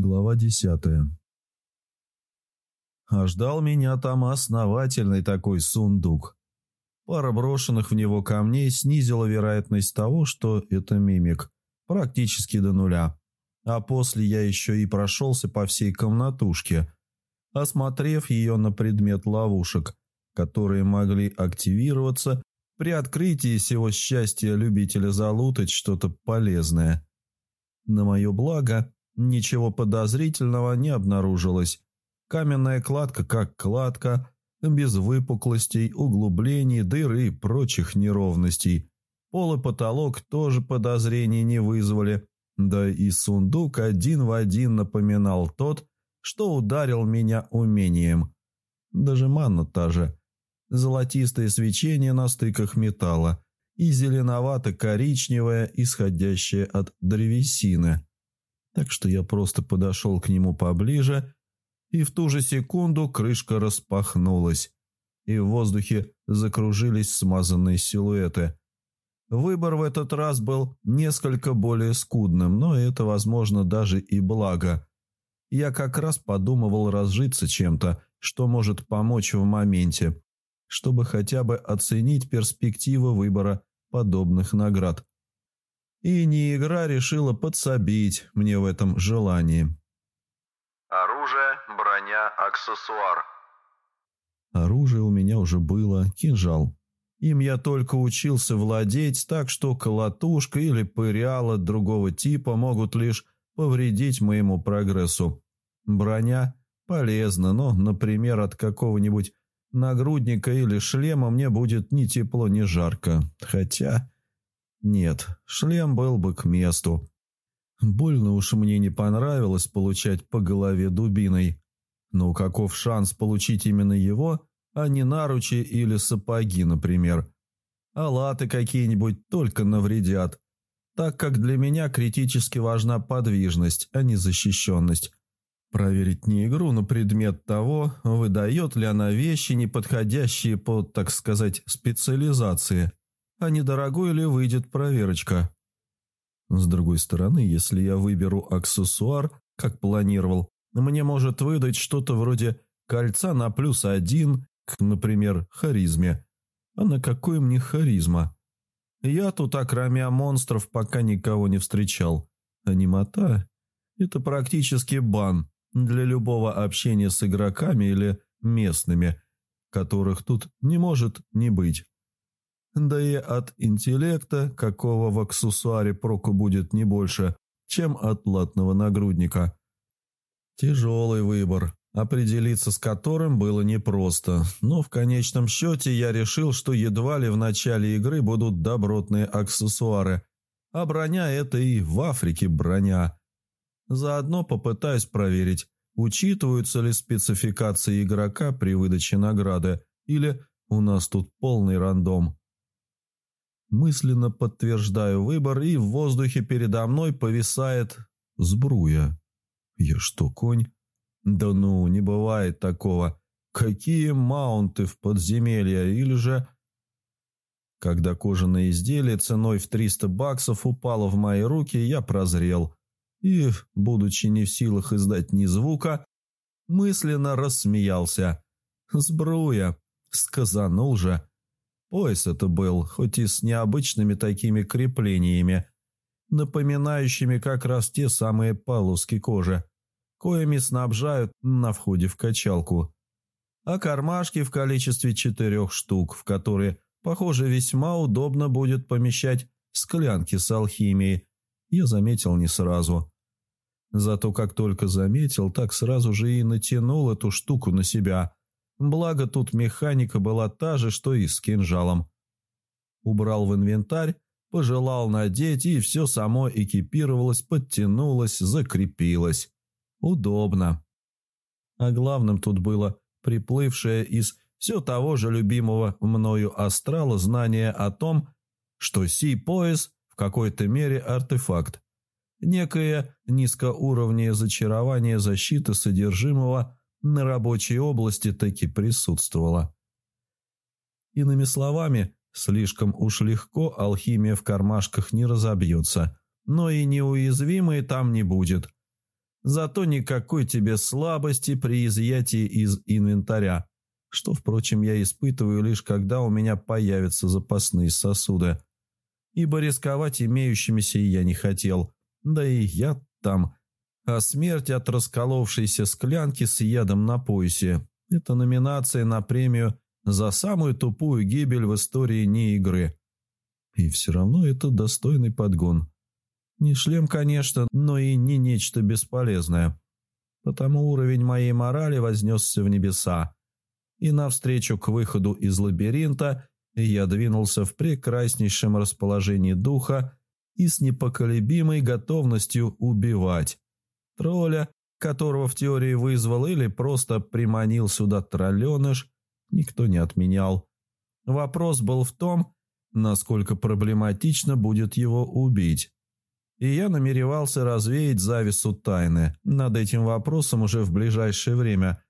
Глава десятая. А ждал меня там основательный такой сундук. Пара брошенных в него камней снизила вероятность того, что это мимик, практически до нуля. А после я еще и прошелся по всей комнатушке, осмотрев ее на предмет ловушек, которые могли активироваться при открытии всего счастья любителя залутать что-то полезное. На мое благо, Ничего подозрительного не обнаружилось. Каменная кладка как кладка, без выпуклостей, углублений, дыр и прочих неровностей. Пол и потолок тоже подозрений не вызвали, да и сундук один в один напоминал тот, что ударил меня умением. Даже манна та же. Золотистое свечение на стыках металла и зеленовато-коричневое, исходящее от древесины так что я просто подошел к нему поближе, и в ту же секунду крышка распахнулась, и в воздухе закружились смазанные силуэты. Выбор в этот раз был несколько более скудным, но это, возможно, даже и благо. Я как раз подумывал разжиться чем-то, что может помочь в моменте, чтобы хотя бы оценить перспективы выбора подобных наград. И не игра решила подсобить мне в этом желании. Оружие, броня, аксессуар. Оружие у меня уже было, кинжал. Им я только учился владеть, так что колотушка или пыряла другого типа могут лишь повредить моему прогрессу. Броня полезна, но, например, от какого-нибудь нагрудника или шлема мне будет ни тепло, ни жарко. Хотя нет, шлем был бы к месту. Больно уж мне не понравилось получать по голове дубиной. Но каков шанс получить именно его, а не наручи или сапоги, например? А латы какие-нибудь только навредят, так как для меня критически важна подвижность, а не защищенность. Проверить не игру на предмет того, выдает ли она вещи, не подходящие под, так сказать, специализации – а недорогой ли выйдет проверочка. С другой стороны, если я выберу аксессуар, как планировал, мне может выдать что-то вроде кольца на плюс один к, например, харизме. А на какой мне харизма? Я тут, окромя монстров, пока никого не встречал. Анимота – это практически бан для любого общения с игроками или местными, которых тут не может не быть. Да и от интеллекта, какого в аксессуаре проку будет не больше, чем от латного нагрудника. Тяжелый выбор, определиться с которым было непросто, но в конечном счете я решил, что едва ли в начале игры будут добротные аксессуары, а броня – это и в Африке броня. Заодно попытаюсь проверить, учитываются ли спецификации игрока при выдаче награды, или у нас тут полный рандом. Мысленно подтверждаю выбор, и в воздухе передо мной повисает сбруя. Я что, конь? Да ну, не бывает такого. Какие маунты в подземелье, или же... Когда кожаное изделие ценой в 300 баксов упало в мои руки, я прозрел. И, будучи не в силах издать ни звука, мысленно рассмеялся. «Сбруя!» — сказанул же. Пояс это был, хоть и с необычными такими креплениями, напоминающими как раз те самые полоски кожи, коими снабжают на входе в качалку. А кармашки в количестве четырех штук, в которые, похоже, весьма удобно будет помещать склянки с алхимией, я заметил не сразу. Зато как только заметил, так сразу же и натянул эту штуку на себя – Благо тут механика была та же, что и с кинжалом. Убрал в инвентарь, пожелал надеть, и все само экипировалось, подтянулось, закрепилось. Удобно. А главным тут было приплывшее из все того же любимого мною астрала знание о том, что сей-пояс в какой-то мере артефакт. Некое низкоуровневое зачарование защиты содержимого на рабочей области таки присутствовала. Иными словами, слишком уж легко алхимия в кармашках не разобьется, но и неуязвимой там не будет. Зато никакой тебе слабости при изъятии из инвентаря, что, впрочем, я испытываю лишь когда у меня появятся запасные сосуды. Ибо рисковать имеющимися я не хотел, да и я там. А смерть от расколовшейся склянки с ядом на поясе – это номинация на премию за самую тупую гибель в истории не игры. И все равно это достойный подгон. Не шлем, конечно, но и не нечто бесполезное. Потому уровень моей морали вознесся в небеса. И навстречу к выходу из лабиринта я двинулся в прекраснейшем расположении духа и с непоколебимой готовностью убивать. Тролля, которого в теории вызвал или просто приманил сюда тролленыш, никто не отменял. Вопрос был в том, насколько проблематично будет его убить. И я намеревался развеять завесу тайны над этим вопросом уже в ближайшее время.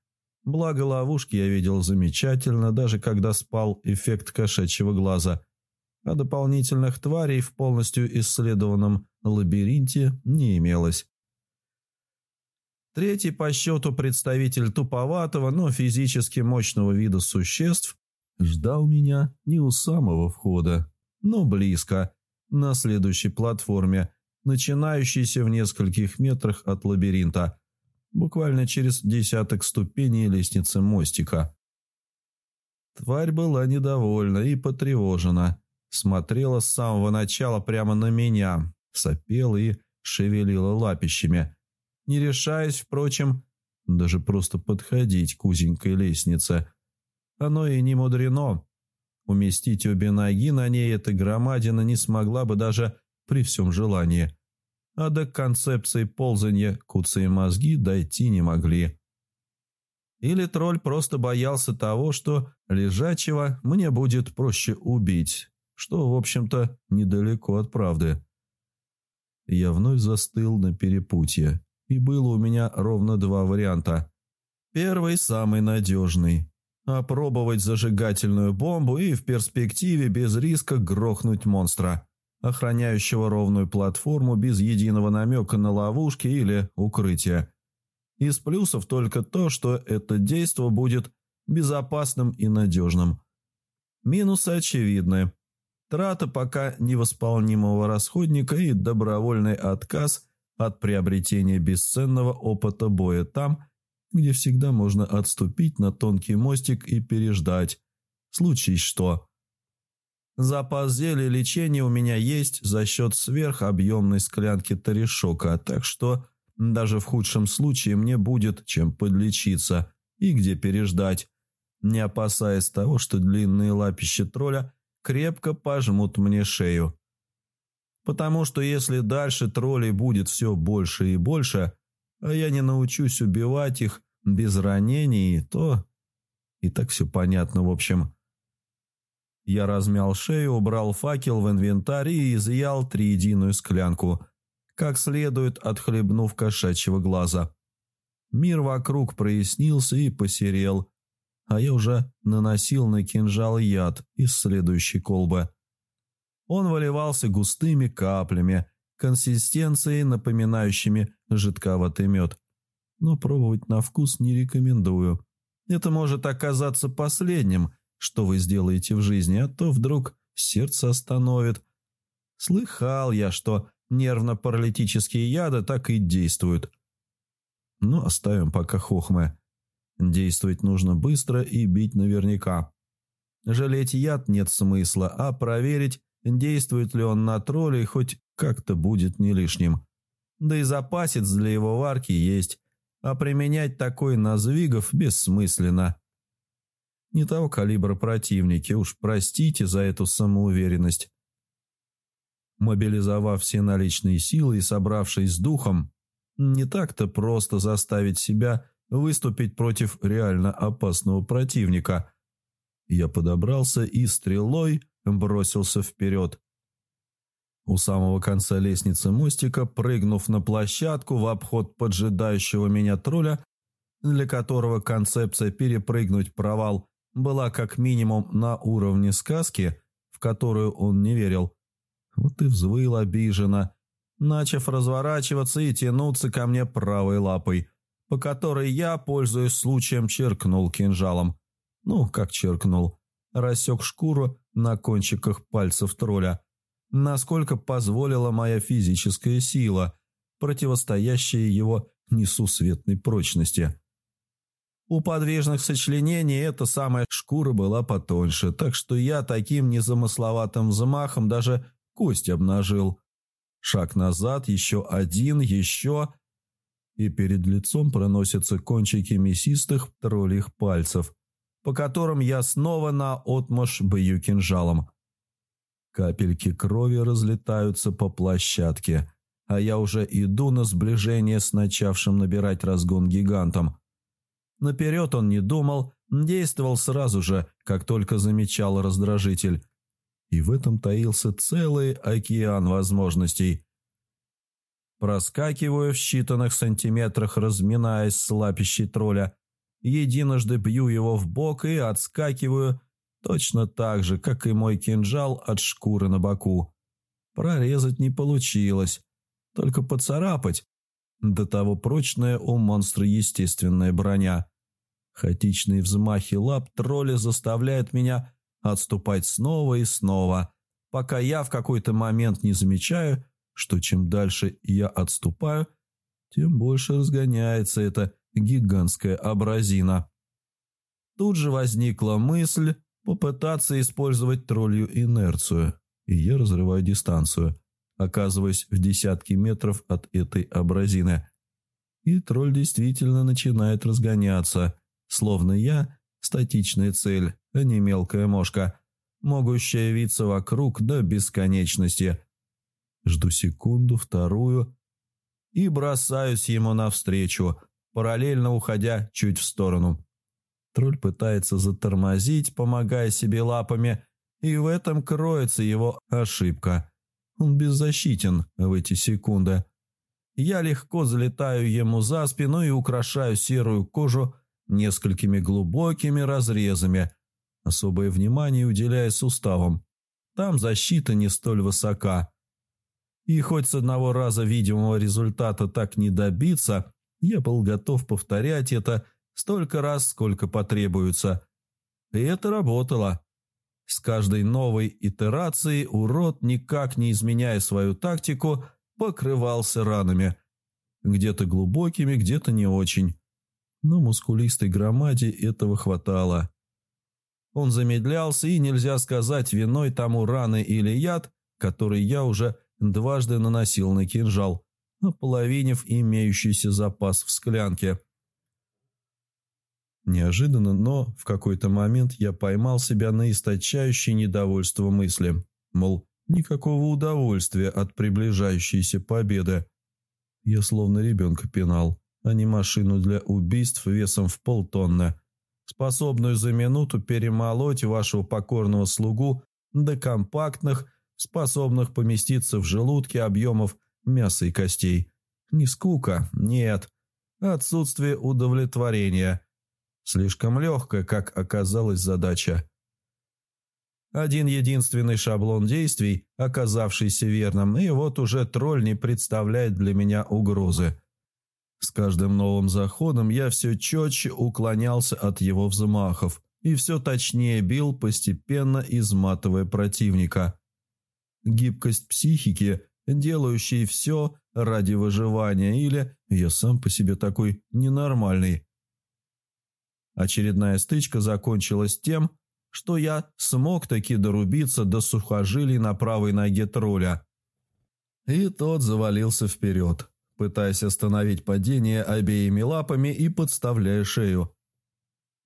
Благо ловушки я видел замечательно, даже когда спал эффект кошачьего глаза. А дополнительных тварей в полностью исследованном лабиринте не имелось. Третий по счету представитель туповатого, но физически мощного вида существ ждал меня не у самого входа, но близко, на следующей платформе, начинающейся в нескольких метрах от лабиринта, буквально через десяток ступеней лестницы мостика. Тварь была недовольна и потревожена, смотрела с самого начала прямо на меня, сопела и шевелила лапищами, не решаясь, впрочем, даже просто подходить к узенькой лестнице – оно и не мудрено. Уместить обе ноги на ней эта громадина не смогла бы даже при всем желании. А до концепции ползания куцые мозги дойти не могли. Или тролль просто боялся того, что лежачего мне будет проще убить, что, в общем-то, недалеко от правды. Я вновь застыл на перепутье, и было у меня ровно два варианта. Первый самый надежный, опробовать зажигательную бомбу и в перспективе без риска грохнуть монстра, охраняющего ровную платформу без единого намека на ловушки или укрытие. Из плюсов только то, что это действо будет безопасным и надежным. Минусы очевидны. Трата пока невосполнимого расходника и добровольный отказ от приобретения бесценного опыта боя там, где всегда можно отступить на тонкий мостик и переждать. Случись что. Запас зелья лечения у меня есть за счет сверхобъемной склянки тарешока, так что даже в худшем случае мне будет чем подлечиться и где переждать, не опасаясь того, что длинные лапища тролля крепко пожмут мне шею. Потому что если дальше троллей будет все больше и больше, а я не научусь убивать их без ранений, то... И так все понятно, в общем. Я размял шею, убрал факел в инвентарь и изъял триединую склянку, как следует отхлебнув кошачьего глаза. Мир вокруг прояснился и посерел, а я уже наносил на кинжал яд из следующей колбы. Он выливался густыми каплями, консистенцией, напоминающими жидковатый мед. Но пробовать на вкус не рекомендую. Это может оказаться последним, что вы сделаете в жизни, а то вдруг сердце остановит. Слыхал я, что нервно-паралитические яды так и действуют. Ну, оставим пока хохмы. Действовать нужно быстро и бить наверняка. Жалеть яд нет смысла, а проверить, действует ли он на троллей, хоть как-то будет не лишним. Да и запасец для его варки есть, а применять такой на звигов бессмысленно. Не того калибра противники, уж простите за эту самоуверенность. Мобилизовав все наличные силы и собравшись с духом, не так-то просто заставить себя выступить против реально опасного противника. Я подобрался и стрелой бросился вперед. У самого конца лестницы мостика, прыгнув на площадку в обход поджидающего меня тролля, для которого концепция перепрыгнуть провал была как минимум на уровне сказки, в которую он не верил. Вот и взвыл обиженно, начав разворачиваться и тянуться ко мне правой лапой, по которой я, пользуясь случаем, черкнул кинжалом. Ну, как черкнул. Рассек шкуру на кончиках пальцев тролля. Насколько позволила моя физическая сила, противостоящая его несусветной прочности. У подвижных сочленений эта самая шкура была потоньше, так что я таким незамысловатым взмахом даже кость обнажил. Шаг назад, еще один, еще... И перед лицом проносятся кончики мясистых троллих пальцев, по которым я снова на отмашь бью кинжалом. Капельки крови разлетаются по площадке, а я уже иду на сближение с начавшим набирать разгон гигантом. Наперед он не думал, действовал сразу же, как только замечал раздражитель и в этом таился целый океан возможностей. Проскакиваю в считанных сантиметрах, разминаясь с лапищей тролля, единожды бью его в бок и отскакиваю точно так же, как и мой кинжал от шкуры на боку. Прорезать не получилось, только поцарапать. До того прочная у монстра естественная броня. Хаотичные взмахи лап тролля заставляют меня отступать снова и снова, пока я в какой-то момент не замечаю, что чем дальше я отступаю, тем больше разгоняется эта гигантская абразина. Тут же возникла мысль попытаться использовать троллью инерцию, и я разрываю дистанцию, оказываясь в десятки метров от этой абразины. И тролль действительно начинает разгоняться, словно я – статичная цель, а не мелкая мошка, могущая виться вокруг до бесконечности. Жду секунду, вторую и бросаюсь ему навстречу, параллельно уходя чуть в сторону. Тролль пытается затормозить, помогая себе лапами, и в этом кроется его ошибка. Он беззащитен в эти секунды. Я легко залетаю ему за спину и украшаю серую кожу несколькими глубокими разрезами, особое внимание уделяя суставам. Там защита не столь высока. И хоть с одного раза видимого результата так не добиться, я был готов повторять это столько раз, сколько потребуется. И это работало. С каждой новой итерацией урод, никак не изменяя свою тактику, покрывался ранами. Где-то глубокими, где-то не очень но мускулистой громаде этого хватало. Он замедлялся, и нельзя сказать, виной тому раны или яд, который я уже дважды наносил на кинжал, ополовинив имеющийся запас в склянке. Неожиданно, но в какой-то момент я поймал себя на источающей недовольство мысли, мол, никакого удовольствия от приближающейся победы. Я словно ребенка пинал а не машину для убийств весом в полтонны, способную за минуту перемолоть вашего покорного слугу до компактных, способных поместиться в желудке объемов мяса и костей. Не скука, нет. Отсутствие удовлетворения. Слишком легкая, как оказалась задача. Один единственный шаблон действий, оказавшийся верным, и вот уже тролль не представляет для меня угрозы. С каждым новым заходом я все четче уклонялся от его взмахов и все точнее бил, постепенно изматывая противника. Гибкость психики, делающей все ради выживания, или я сам по себе такой ненормальный. Очередная стычка закончилась тем, что я смог таки дорубиться до сухожилий на правой ноге тролля. И тот завалился вперед пытаясь остановить падение обеими лапами и подставляя шею.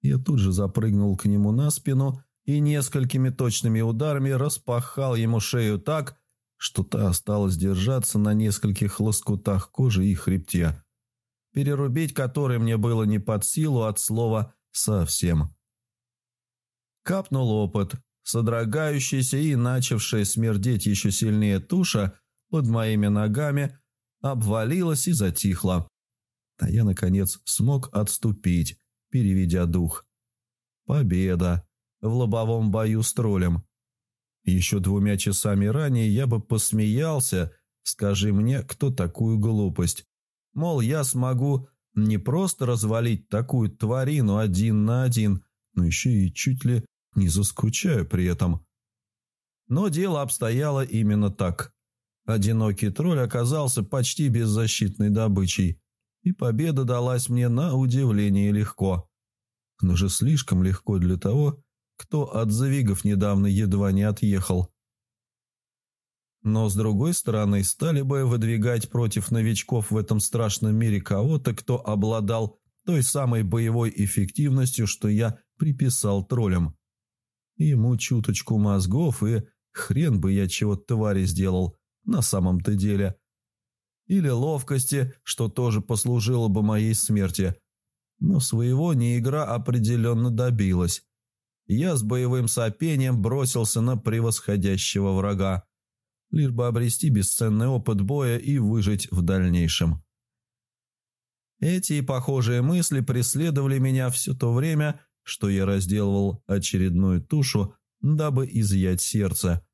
Я тут же запрыгнул к нему на спину и несколькими точными ударами распахал ему шею так, что та осталась держаться на нескольких лоскутах кожи и хребте, перерубить который мне было не под силу от слова «совсем». Капнул опыт, содрогающийся и начавшая смердеть еще сильнее туша под моими ногами – обвалилась и затихла. А я, наконец, смог отступить, переведя дух. Победа! В лобовом бою с троллем. Еще двумя часами ранее я бы посмеялся Скажи мне, кто такую глупость. Мол, я смогу не просто развалить такую тварину один на один, но еще и чуть ли не заскучаю при этом. Но дело обстояло именно так. Одинокий тролль оказался почти беззащитной добычей, и победа далась мне на удивление легко. Но же слишком легко для того, кто от завигов недавно едва не отъехал. Но, с другой стороны, стали бы выдвигать против новичков в этом страшном мире кого-то, кто обладал той самой боевой эффективностью, что я приписал троллям. Ему чуточку мозгов, и хрен бы я чего твари сделал на самом-то деле. Или ловкости, что тоже послужило бы моей смерти. Но своего не игра определенно добилась. Я с боевым сопением бросился на превосходящего врага, лишь бы обрести бесценный опыт боя и выжить в дальнейшем. Эти и похожие мысли преследовали меня все то время, что я разделывал очередную тушу, дабы изъять сердце.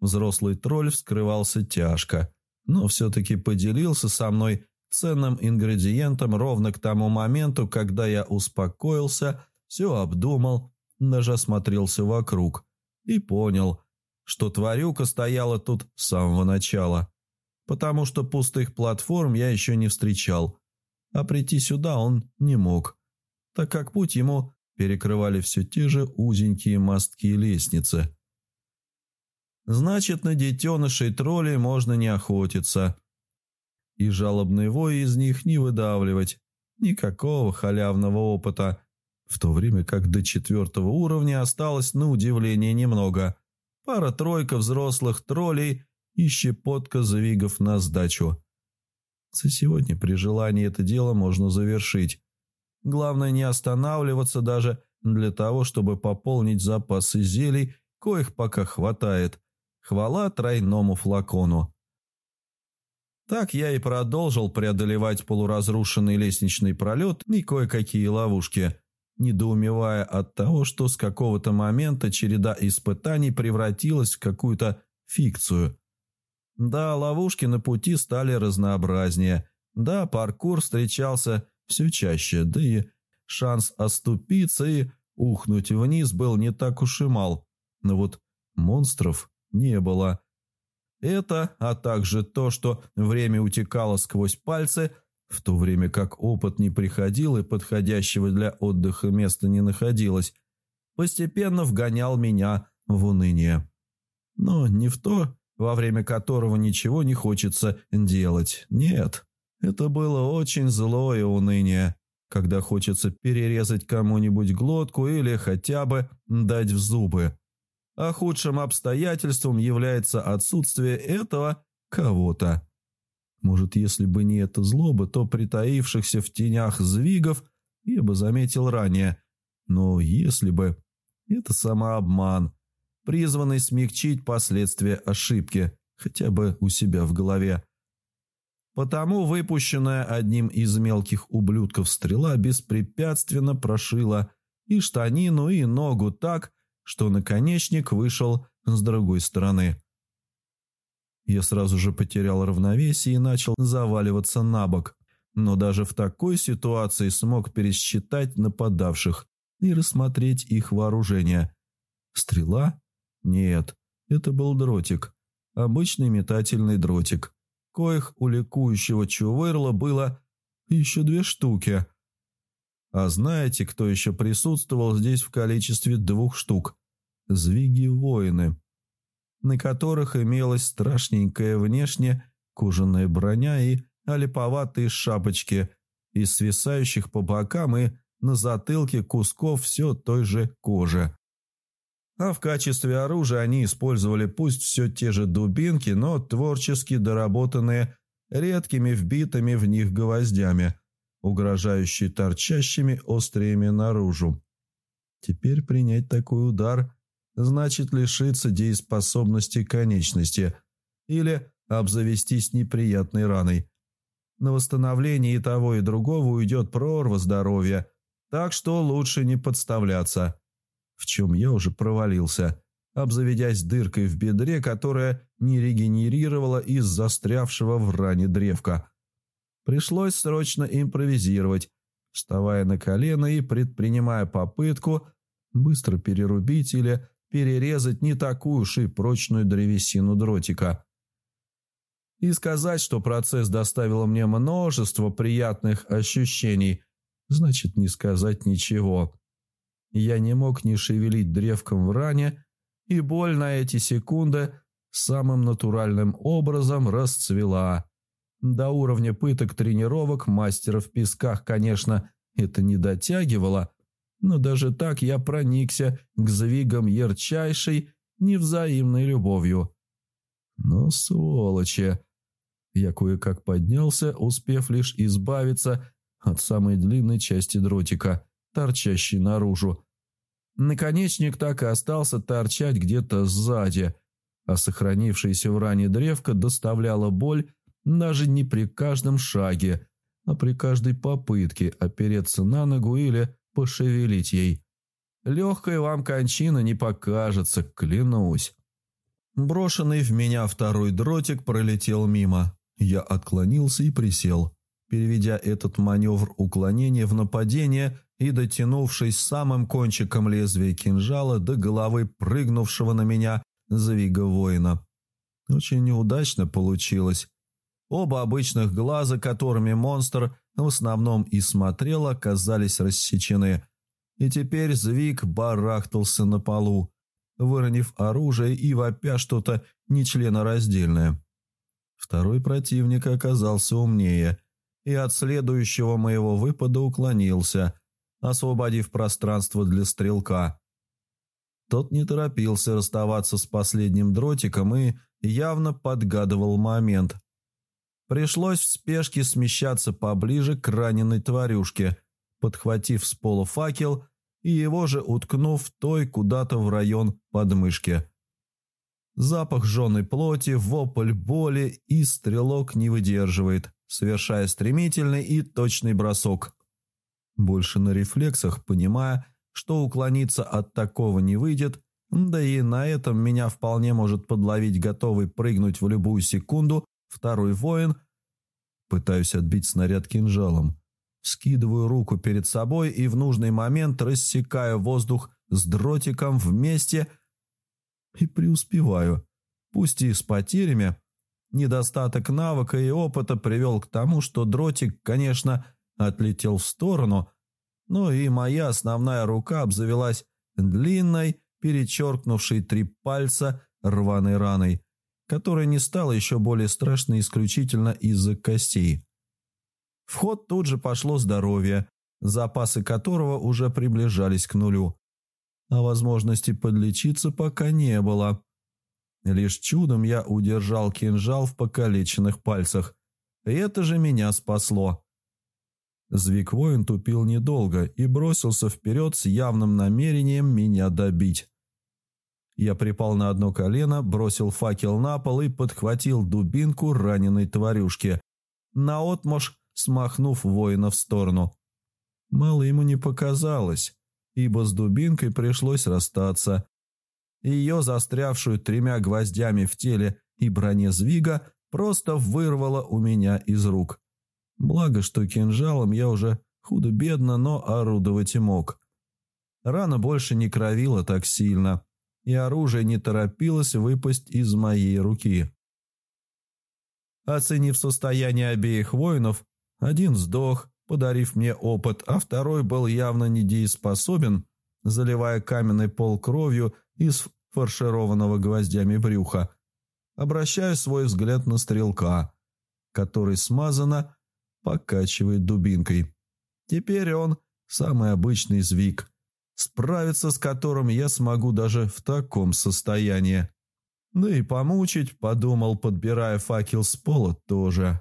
Взрослый тролль вскрывался тяжко, но все-таки поделился со мной ценным ингредиентом ровно к тому моменту, когда я успокоился, все обдумал, даже осмотрелся вокруг и понял, что тварюка стояла тут с самого начала, потому что пустых платформ я еще не встречал, а прийти сюда он не мог, так как путь ему перекрывали все те же узенькие мостки лестницы. Значит, на детенышей троллей можно не охотиться. И жалобный вой из них не выдавливать. Никакого халявного опыта. В то время как до четвертого уровня осталось на удивление немного. Пара-тройка взрослых троллей и щепотка завигов на сдачу. За сегодня при желании это дело можно завершить. Главное не останавливаться даже для того, чтобы пополнить запасы зелий, коих пока хватает. Хвала тройному флакону. Так я и продолжил преодолевать полуразрушенный лестничный пролет и кое-какие ловушки, недоумевая от того, что с какого-то момента череда испытаний превратилась в какую-то фикцию. Да, ловушки на пути стали разнообразнее. Да, паркур встречался все чаще, да и шанс оступиться и ухнуть вниз был не так уж и мал. Но вот монстров не было. Это, а также то, что время утекало сквозь пальцы, в то время как опыт не приходил и подходящего для отдыха места не находилось, постепенно вгонял меня в уныние. Но не в то, во время которого ничего не хочется делать. Нет, это было очень злое уныние, когда хочется перерезать кому-нибудь глотку или хотя бы дать в зубы. А худшим обстоятельством является отсутствие этого кого-то. Может, если бы не эта злоба, то притаившихся в тенях звигов я бы заметил ранее. Но если бы... Это самообман, призванный смягчить последствия ошибки, хотя бы у себя в голове. Потому выпущенная одним из мелких ублюдков стрела беспрепятственно прошила и штанину, и ногу так, что наконечник вышел с другой стороны. Я сразу же потерял равновесие и начал заваливаться на бок, но даже в такой ситуации смог пересчитать нападавших и рассмотреть их вооружение. Стрела? Нет, это был дротик. Обычный метательный дротик коих у ликующего Чувырла было еще две штуки. А знаете, кто еще присутствовал здесь в количестве двух штук? Звиги-воины, на которых имелась страшненькая внешне кожаная броня и олиповатые шапочки из свисающих по бокам и на затылке кусков все той же кожи а в качестве оружия они использовали пусть все те же дубинки, но творчески доработанные редкими вбитыми в них гвоздями, угрожающие торчащими остриями наружу. Теперь принять такой удар значит лишиться дееспособности конечности или обзавестись неприятной раной. На восстановление и того, и другого уйдет прорва здоровья, так что лучше не подставляться в чем я уже провалился, обзаведясь дыркой в бедре, которая не регенерировала из застрявшего в ране древка. Пришлось срочно импровизировать, вставая на колено и предпринимая попытку быстро перерубить или перерезать не такую уж и прочную древесину дротика. И сказать, что процесс доставил мне множество приятных ощущений, значит не сказать ничего. Я не мог не шевелить древком в ране, и боль на эти секунды самым натуральным образом расцвела. До уровня пыток тренировок мастера в песках, конечно, это не дотягивало, но даже так я проникся к звигам ярчайшей невзаимной любовью. Но сволочи! Я кое-как поднялся, успев лишь избавиться от самой длинной части дротика, торчащей наружу. Наконечник так и остался торчать где-то сзади, а сохранившаяся в ране древка доставляла боль даже не при каждом шаге, а при каждой попытке опереться на ногу или пошевелить ей. Легкая вам кончина не покажется, клянусь. Брошенный в меня второй дротик пролетел мимо. Я отклонился и присел, переведя этот маневр уклонения в нападение и дотянувшись самым кончиком лезвия кинжала до головы прыгнувшего на меня Звига воина. Очень неудачно получилось. Оба обычных глаза, которыми монстр в основном и смотрел, оказались рассечены. И теперь Звик барахтался на полу, выронив оружие и вопя что-то нечленораздельное. Второй противник оказался умнее и от следующего моего выпада уклонился, освободив пространство для стрелка. Тот не торопился расставаться с последним дротиком и явно подгадывал момент. Пришлось в спешке смещаться поближе к раненой тварюшке, подхватив с пола факел и его же уткнув той куда-то в район подмышки. Запах жженой плоти, вопль боли и стрелок не выдерживает, совершая стремительный и точный бросок. Больше на рефлексах, понимая, что уклониться от такого не выйдет, да и на этом меня вполне может подловить готовый прыгнуть в любую секунду второй воин. Пытаюсь отбить снаряд кинжалом. Скидываю руку перед собой и в нужный момент рассекаю воздух с дротиком вместе и преуспеваю. Пусть и с потерями. Недостаток навыка и опыта привел к тому, что дротик, конечно, отлетел в сторону, но и моя основная рука обзавелась длинной, перечеркнувшей три пальца рваной раной, которая не стала еще более страшной исключительно из-за костей. В ход тут же пошло здоровье, запасы которого уже приближались к нулю, а возможности подлечиться пока не было. Лишь чудом я удержал кинжал в покалеченных пальцах, и это же меня спасло. Звик-воин тупил недолго и бросился вперед с явным намерением меня добить. Я припал на одно колено, бросил факел на пол и подхватил дубинку раненой тварюшки, наотмашь смахнув воина в сторону. Мало ему не показалось, ибо с дубинкой пришлось расстаться. Ее, застрявшую тремя гвоздями в теле и броне Звига, просто вырвало у меня из рук. Благо, что кинжалом я уже худо-бедно, но орудовать и мог. Рана больше не кровила так сильно, и оружие не торопилось выпасть из моей руки. Оценив состояние обеих воинов, один сдох, подарив мне опыт, а второй был явно недееспособен, заливая каменный пол кровью из фаршированного гвоздями брюха. Обращаю свой взгляд на стрелка, который смазанно покачивает дубинкой. Теперь он самый обычный звик, справиться с которым я смогу даже в таком состоянии. Да и помучить, подумал, подбирая факел с пола тоже.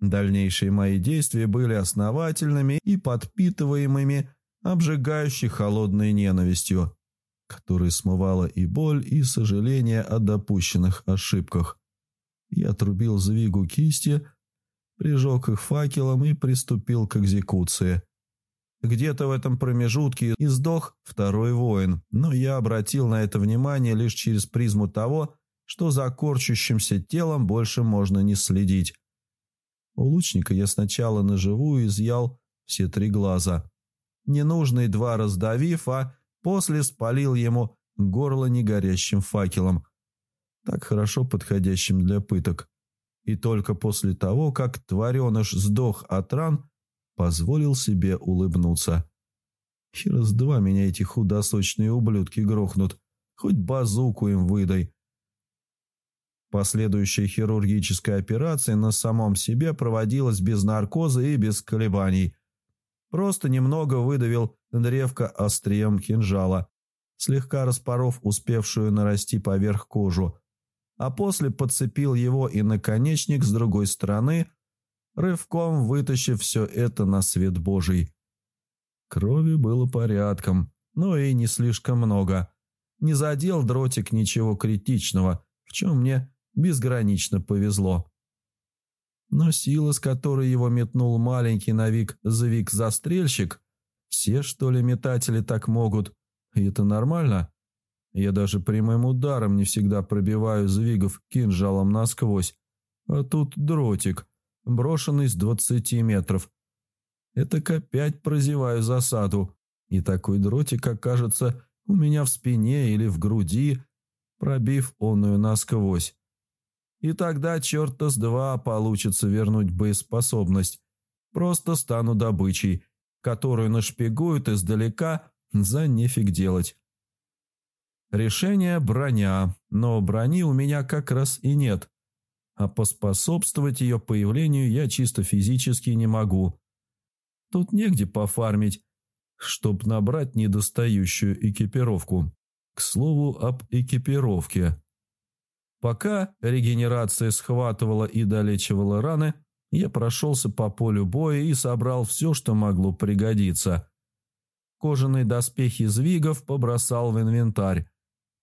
Дальнейшие мои действия были основательными и подпитываемыми обжигающей холодной ненавистью, которая смывала и боль, и сожаление о допущенных ошибках. Я отрубил звигу кисти, прижег их факелом и приступил к экзекуции. Где-то в этом промежутке и сдох второй воин, но я обратил на это внимание лишь через призму того, что за корчущимся телом больше можно не следить. У лучника я сначала наживую изъял все три глаза. Ненужный два раздавив, а после спалил ему горло негорящим факелом, так хорошо подходящим для пыток. И только после того, как твареныш сдох от ран, позволил себе улыбнуться. С два меня эти худосочные ублюдки грохнут, хоть базуку им выдай. Последующая хирургическая операция на самом себе проводилась без наркоза и без колебаний. Просто немного выдавил древко острием кинжала, слегка распоров успевшую нарасти поверх кожу, а после подцепил его и наконечник с другой стороны, рывком вытащив все это на свет Божий. Крови было порядком, но и не слишком много. Не задел дротик ничего критичного, в чем мне безгранично повезло. Но сила, с которой его метнул маленький навик-завик-застрельщик, все, что ли, метатели так могут, и это нормально? Я даже прямым ударом не всегда пробиваю звигов кинжалом насквозь, а тут дротик, брошенный с двадцати метров. Это опять прозеваю засаду, и такой дротик окажется у меня в спине или в груди, пробив онную насквозь. И тогда черта с два получится вернуть боеспособность. Просто стану добычей, которую нашпигуют издалека за нефиг делать. Решение – броня, но брони у меня как раз и нет. А поспособствовать ее появлению я чисто физически не могу. Тут негде пофармить, чтоб набрать недостающую экипировку. К слову об экипировке. Пока регенерация схватывала и долечивала раны, я прошелся по полю боя и собрал все, что могло пригодиться. Кожаные доспехи звигов побросал в инвентарь,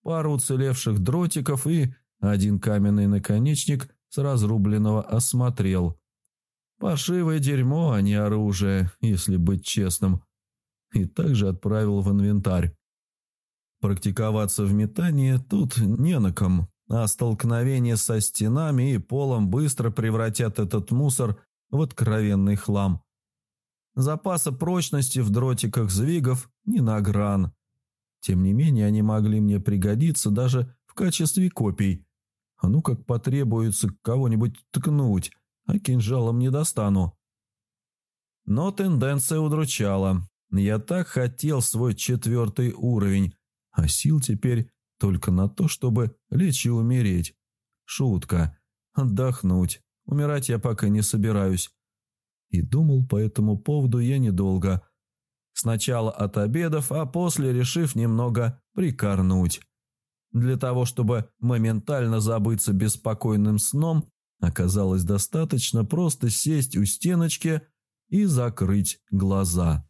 пару уцелевших дротиков и один каменный наконечник с разрубленного осмотрел. Пошивое дерьмо, а не оружие, если быть честным. И также отправил в инвентарь. Практиковаться в метании тут не на ком а столкновения со стенами и полом быстро превратят этот мусор в откровенный хлам. Запаса прочности в дротиках звигов не на гран. Тем не менее, они могли мне пригодиться даже в качестве копий. А ну как потребуется кого-нибудь ткнуть, а кинжалом не достану. Но тенденция удручала. Я так хотел свой четвертый уровень, а сил теперь только на то, чтобы лечь и умереть. Шутка. Отдохнуть. Умирать я пока не собираюсь. И думал по этому поводу я недолго. Сначала от обедов, а после решив немного прикорнуть. Для того, чтобы моментально забыться беспокойным сном, оказалось достаточно просто сесть у стеночки и закрыть глаза.